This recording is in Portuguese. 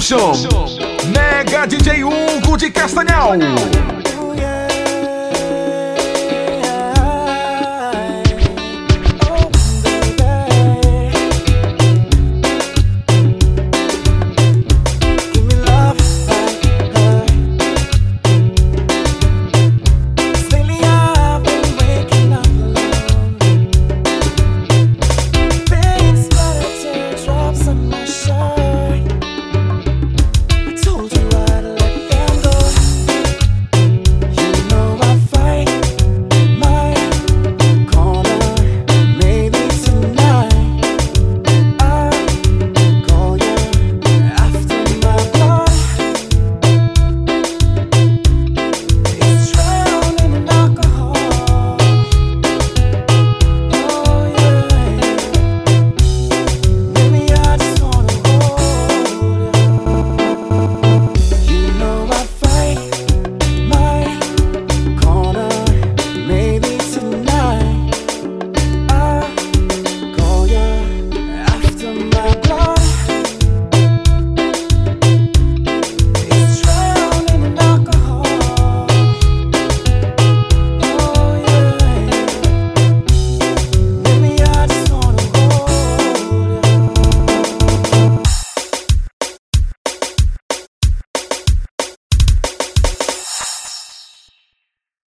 Production. Mega DJ Hugo de Castanhal.